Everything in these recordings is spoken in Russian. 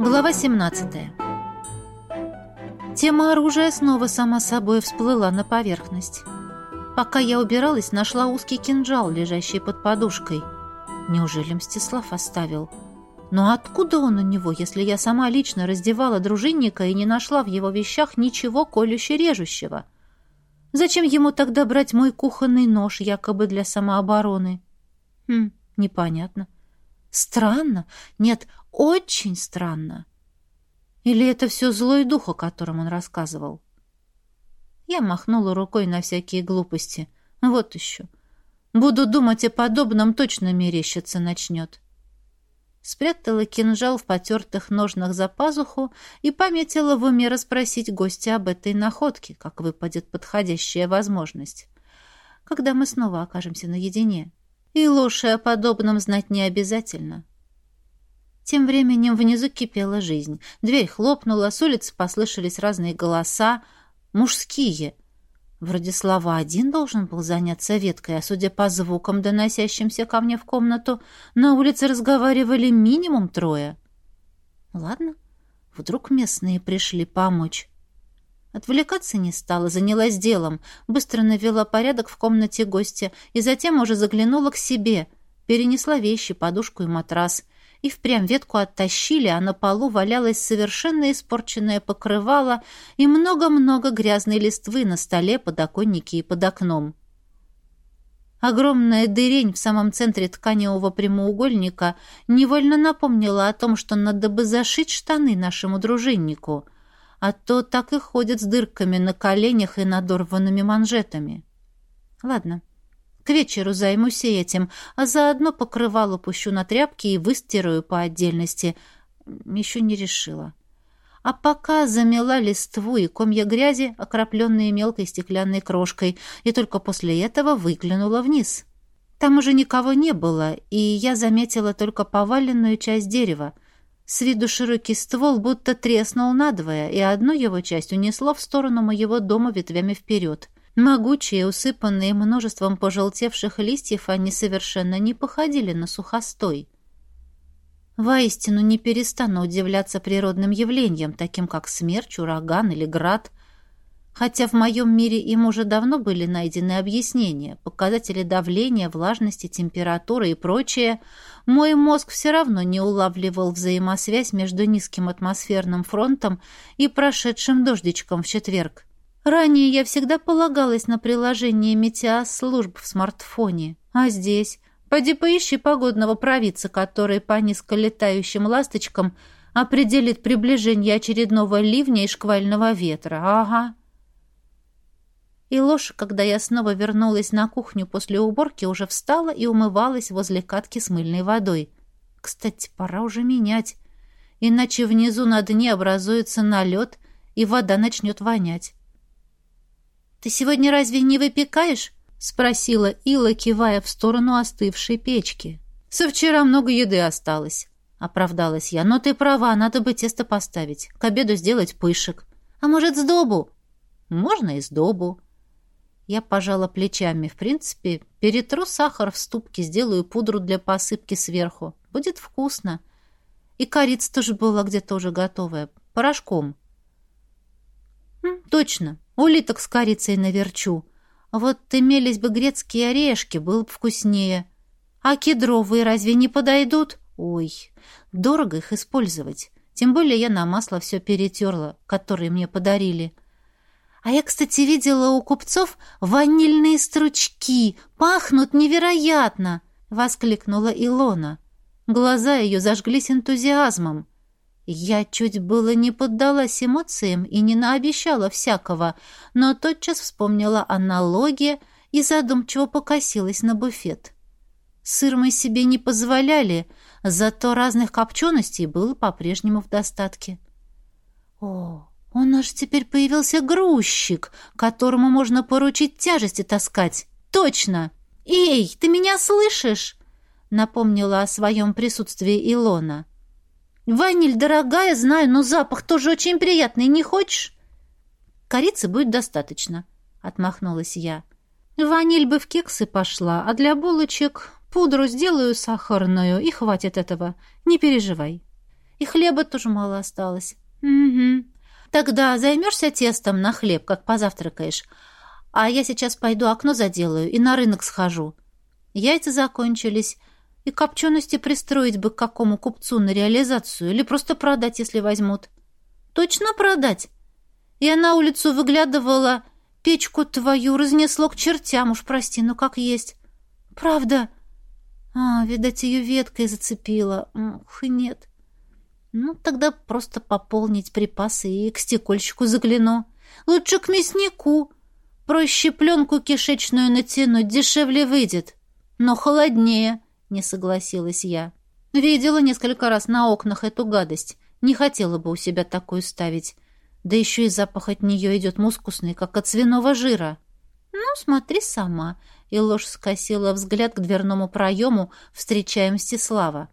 Глава 17. Тема оружия снова сама собой всплыла на поверхность. Пока я убиралась, нашла узкий кинжал, лежащий под подушкой. Неужели Мстислав оставил? Но откуда он у него, если я сама лично раздевала дружинника и не нашла в его вещах ничего колюще-режущего? Зачем ему тогда брать мой кухонный нож, якобы для самообороны? Хм, непонятно. Странно. Нет, очень странно. Или это все злой дух, о котором он рассказывал? Я махнула рукой на всякие глупости. Вот еще. Буду думать о подобном, точно мерещиться начнет. Спрятала кинжал в потертых ножнах за пазуху и пометила в уме расспросить гостя об этой находке, как выпадет подходящая возможность. Когда мы снова окажемся наедине. И лучше о подобном знать не обязательно. Тем временем внизу кипела жизнь. Дверь хлопнула, с улицы послышались разные голоса, мужские. Вроде слова один должен был заняться веткой, а судя по звукам, доносящимся ко мне в комнату, на улице разговаривали минимум трое. Ладно, вдруг местные пришли помочь. Отвлекаться не стала, занялась делом, быстро навела порядок в комнате гостя и затем уже заглянула к себе, перенесла вещи, подушку и матрас — и впрямь ветку оттащили, а на полу валялось совершенно испорченное покрывало и много-много грязной листвы на столе, подоконнике и под окном. Огромная дырень в самом центре тканевого прямоугольника невольно напомнила о том, что надо бы зашить штаны нашему дружиннику, а то так и ходят с дырками на коленях и надорванными манжетами. Ладно, к вечеру займусь этим, а заодно покрывало пущу на тряпки и выстираю по отдельности. Еще не решила. А пока замела листву и комья грязи, окропленные мелкой стеклянной крошкой, и только после этого выглянула вниз. Там уже никого не было, и я заметила только поваленную часть дерева. С виду широкий ствол будто треснул надвое, и одну его часть унесло в сторону моего дома ветвями вперед — Могучие, усыпанные множеством пожелтевших листьев, они совершенно не походили на сухостой. Воистину не перестану удивляться природным явлениям, таким как смерч, ураган или град, хотя в моем мире им уже давно были найдены объяснения, показатели давления, влажности, температуры и прочее, мой мозг все равно не улавливал взаимосвязь между низким атмосферным фронтом и прошедшим дождичком в четверг. Ранее я всегда полагалась на приложение метеослужб в смартфоне. А здесь? Пойди поищи погодного провидца, который по низколетающим ласточкам определит приближение очередного ливня и шквального ветра. Ага. И ложь, когда я снова вернулась на кухню после уборки, уже встала и умывалась возле катки с мыльной водой. Кстати, пора уже менять. Иначе внизу на дне образуется налет, и вода начнет вонять. «Ты сегодня разве не выпекаешь?» — спросила Ила, кивая в сторону остывшей печки. «Со вчера много еды осталось», — оправдалась я. «Но ты права, надо бы тесто поставить. К обеду сделать пышек. А может, сдобу?» «Можно и сдобу». Я пожала плечами. В принципе, перетру сахар в ступке, сделаю пудру для посыпки сверху. Будет вкусно. И корица тоже была где-то уже готовая. Порошком. Точно. Улиток с корицей наверчу. Вот имелись бы грецкие орешки, был бы вкуснее. А кедровые разве не подойдут? Ой, дорого их использовать. Тем более я на масло все перетерла, которые мне подарили. А я, кстати, видела у купцов ванильные стручки. Пахнут невероятно!» — воскликнула Илона. Глаза ее зажглись энтузиазмом. Я чуть было не поддалась эмоциям и не наобещала всякого, но тотчас вспомнила о налоге и задумчиво покосилась на буфет. Сыр мы себе не позволяли, зато разных копченостей было по-прежнему в достатке. О, у нас теперь появился грузчик, которому можно поручить тяжести таскать. Точно! Эй, ты меня слышишь? Напомнила о своем присутствии Илона. Ваниль дорогая, знаю, но запах тоже очень приятный. Не хочешь? Корицы будет достаточно, отмахнулась я. Ваниль бы в кексы пошла, а для булочек пудру сделаю сахарную, и хватит этого. Не переживай. И хлеба тоже мало осталось. Угу. Тогда займешься тестом на хлеб, как позавтракаешь. А я сейчас пойду окно заделаю и на рынок схожу. Яйца закончились. И копчености пристроить бы к какому купцу на реализацию или просто продать, если возьмут. Точно продать? Я на улицу выглядывала, печку твою разнесло к чертям, уж прости, ну как есть. Правда? А, видать, ее веткой зацепила. Ух, нет. Ну, тогда просто пополнить припасы и к стекольщику загляну. Лучше к мяснику. Проще пленку кишечную натянуть, дешевле выйдет. Но холоднее, не согласилась я. Видела несколько раз на окнах эту гадость. Не хотела бы у себя такую ставить. Да еще и запах от нее идет мускусный, как от свиного жира. Ну, смотри сама. И ложь скосила взгляд к дверному проему, встречая Мстислава.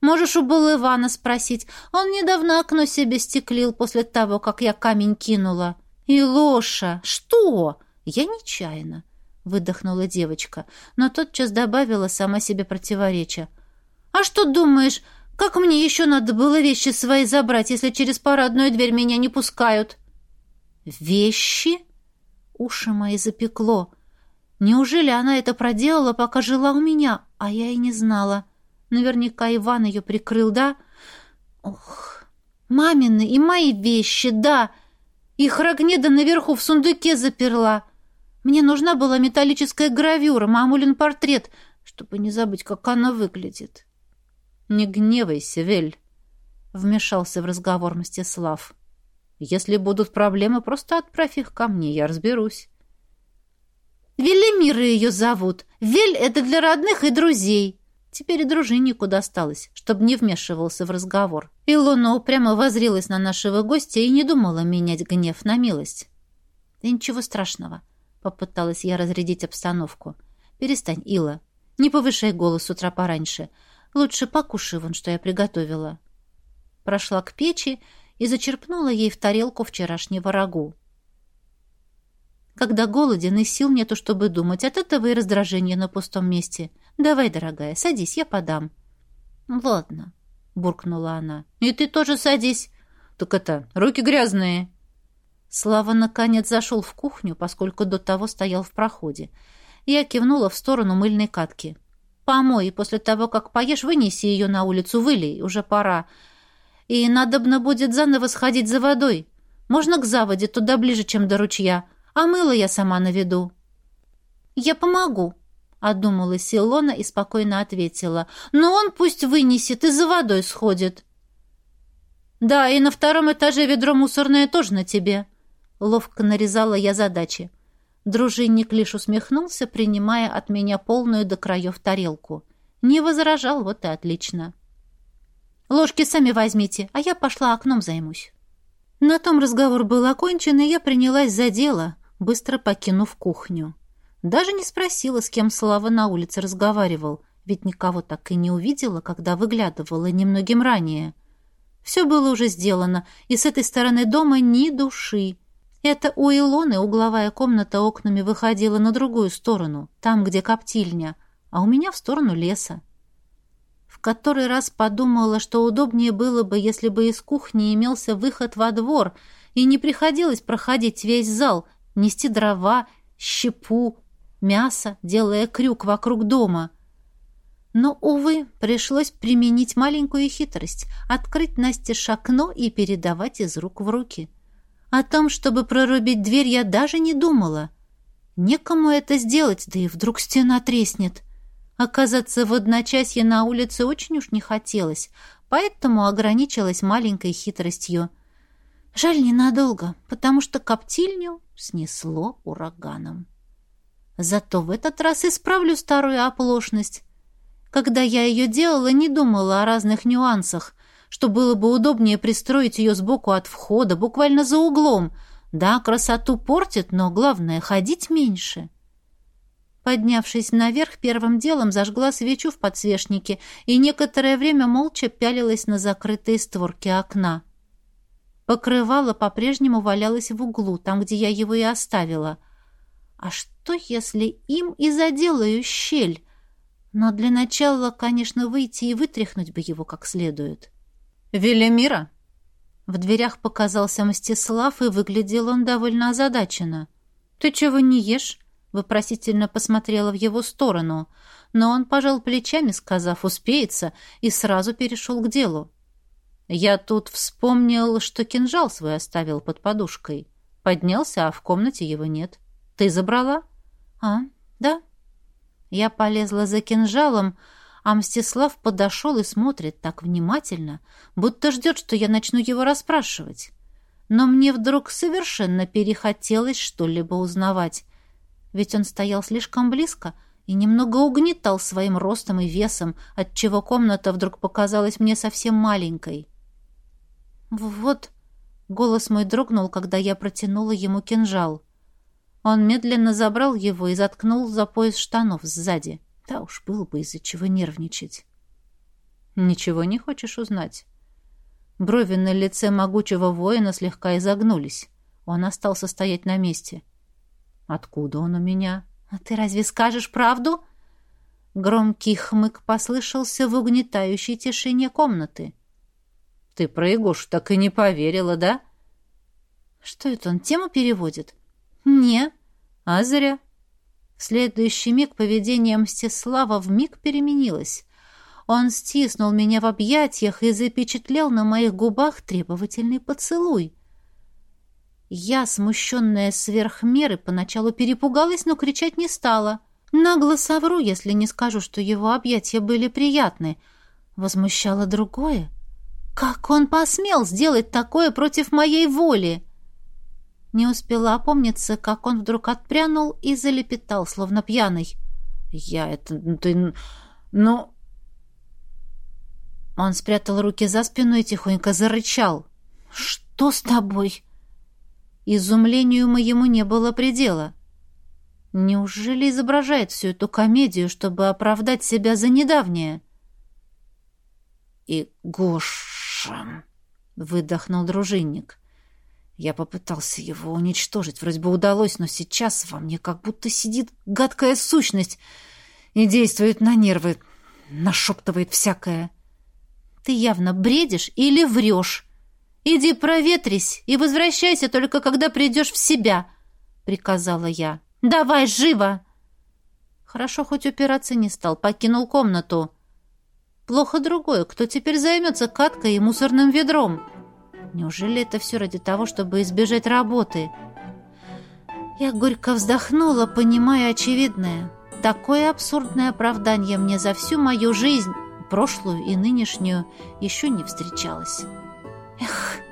Можешь у был Ивана спросить. Он недавно окно себе стеклил после того, как я камень кинула. И Лоша, что? Я нечаянно, выдохнула девочка, но тотчас добавила сама себе противоречия. А что думаешь, как мне еще надо было вещи свои забрать, если через парадную дверь меня не пускают? Вещи? Уши мои запекло. Неужели она это проделала, пока жила у меня, а я и не знала? Наверняка Иван ее прикрыл, да? Ох, мамины и мои вещи, да. Их Рогнеда наверху в сундуке заперла. Мне нужна была металлическая гравюра, мамулин портрет, чтобы не забыть, как она выглядит. «Не гневайся, Вель», — вмешался в разговор Мстислав. «Если будут проблемы, просто отправь их ко мне, я разберусь». «Велимира ее зовут. Вель — это для родных и друзей», Теперь и дружиннику досталось, чтобы не вмешивался в разговор. Илона упрямо возрилась на нашего гостя и не думала менять гнев на милость. «Да ничего страшного», — попыталась я разрядить обстановку. «Перестань, Ила. Не повышай голос с утра пораньше. Лучше покушай вон, что я приготовила». Прошла к печи и зачерпнула ей в тарелку вчерашнего рагу. Когда голоден и сил нету, чтобы думать, от этого и раздражение на пустом месте — «Давай, дорогая, садись, я подам». «Ладно», — буркнула она. «И ты тоже садись. Так это, руки грязные». Слава, наконец, зашел в кухню, поскольку до того стоял в проходе. Я кивнула в сторону мыльной катки. «Помой, и после того, как поешь, вынеси ее на улицу, вылей, уже пора. И надобно будет заново сходить за водой. Можно к заводе, туда ближе, чем до ручья. А мыло я сама наведу». «Я помогу», Одумалась Илона и спокойно ответила. «Но он пусть вынесет и за водой сходит». «Да, и на втором этаже ведро мусорное тоже на тебе». Ловко нарезала я задачи. Дружинник лишь усмехнулся, принимая от меня полную до краев тарелку. Не возражал, вот и отлично. «Ложки сами возьмите, а я пошла окном займусь». На том разговор был окончен, и я принялась за дело, быстро покинув кухню. Даже не спросила, с кем Слава на улице разговаривал, ведь никого так и не увидела, когда выглядывала немногим ранее. Все было уже сделано, и с этой стороны дома ни души. Это у Илоны угловая комната окнами выходила на другую сторону, там, где коптильня, а у меня в сторону леса. В который раз подумала, что удобнее было бы, если бы из кухни имелся выход во двор, и не приходилось проходить весь зал, нести дрова, щепу, мясо, делая крюк вокруг дома. Но, увы, пришлось применить маленькую хитрость — открыть Насте окно и передавать из рук в руки. О том, чтобы прорубить дверь, я даже не думала. Некому это сделать, да и вдруг стена треснет. Оказаться в одночасье на улице очень уж не хотелось, поэтому ограничилась маленькой хитростью. Жаль, ненадолго, потому что коптильню снесло ураганом. Зато в этот раз исправлю старую оплошность. Когда я ее делала, не думала о разных нюансах, что было бы удобнее пристроить ее сбоку от входа, буквально за углом. Да, красоту портит, но главное — ходить меньше. Поднявшись наверх, первым делом зажгла свечу в подсвечнике и некоторое время молча пялилась на закрытые створки окна. Покрывало по-прежнему валялось в углу, там, где я его и оставила — а что, если им и заделаю щель? Но для начала, конечно, выйти и вытряхнуть бы его как следует. «Велимира?» В дверях показался Мстислав, и выглядел он довольно озадаченно. «Ты чего не ешь?» Вопросительно посмотрела в его сторону, но он пожал плечами, сказав «успеется», и сразу перешел к делу. Я тут вспомнил, что кинжал свой оставил под подушкой. Поднялся, а в комнате его нет. Ты забрала? А, да. Я полезла за кинжалом, а Мстислав подошел и смотрит так внимательно, будто ждет, что я начну его расспрашивать. Но мне вдруг совершенно перехотелось что-либо узнавать, ведь он стоял слишком близко и немного угнетал своим ростом и весом, отчего комната вдруг показалась мне совсем маленькой. «Вот...» — голос мой дрогнул, когда я протянула ему кинжал. Он медленно забрал его и заткнул за пояс штанов сзади. Да уж, было бы из-за чего нервничать. «Ничего не хочешь узнать?» Брови на лице могучего воина слегка изогнулись. Он остался стоять на месте. «Откуда он у меня?» «А ты разве скажешь правду?» Громкий хмык послышался в угнетающей тишине комнаты. Ты про Егошу так и не поверила, да? Что это он тему переводит? Не. А зря. В следующий миг поведение Мстислава вмиг переменилось. Он стиснул меня в объятиях и запечатлел на моих губах требовательный поцелуй. Я, смущенная сверх меры, поначалу перепугалась, но кричать не стала. Нагло совру, если не скажу, что его объятия были приятны. Возмущало другое. Как он посмел сделать такое против моей воли? Не успела опомниться, как он вдруг отпрянул и залепетал, словно пьяный. «Я это... Ну, ты... Ну...» Он спрятал руки за спину и тихонько зарычал. «Что с тобой?» Изумлению моему не было предела. Неужели изображает всю эту комедию, чтобы оправдать себя за недавнее? И Гош Гоша!» — выдохнул дружинник. Я попытался его уничтожить, вроде бы удалось, но сейчас во мне как будто сидит гадкая сущность и действует на нервы, нашептывает всякое. «Ты явно бредишь или врешь? Иди проветрись и возвращайся только когда придешь в себя», — приказала я. «Давай, живо!» Хорошо, хоть упираться не стал, покинул комнату. Плохо другое, кто теперь займется каткой и мусорным ведром? Неужели это все ради того, чтобы избежать работы? Я горько вздохнула, понимая очевидное. Такое абсурдное оправдание мне за всю мою жизнь, прошлую и нынешнюю, еще не встречалось. Эх...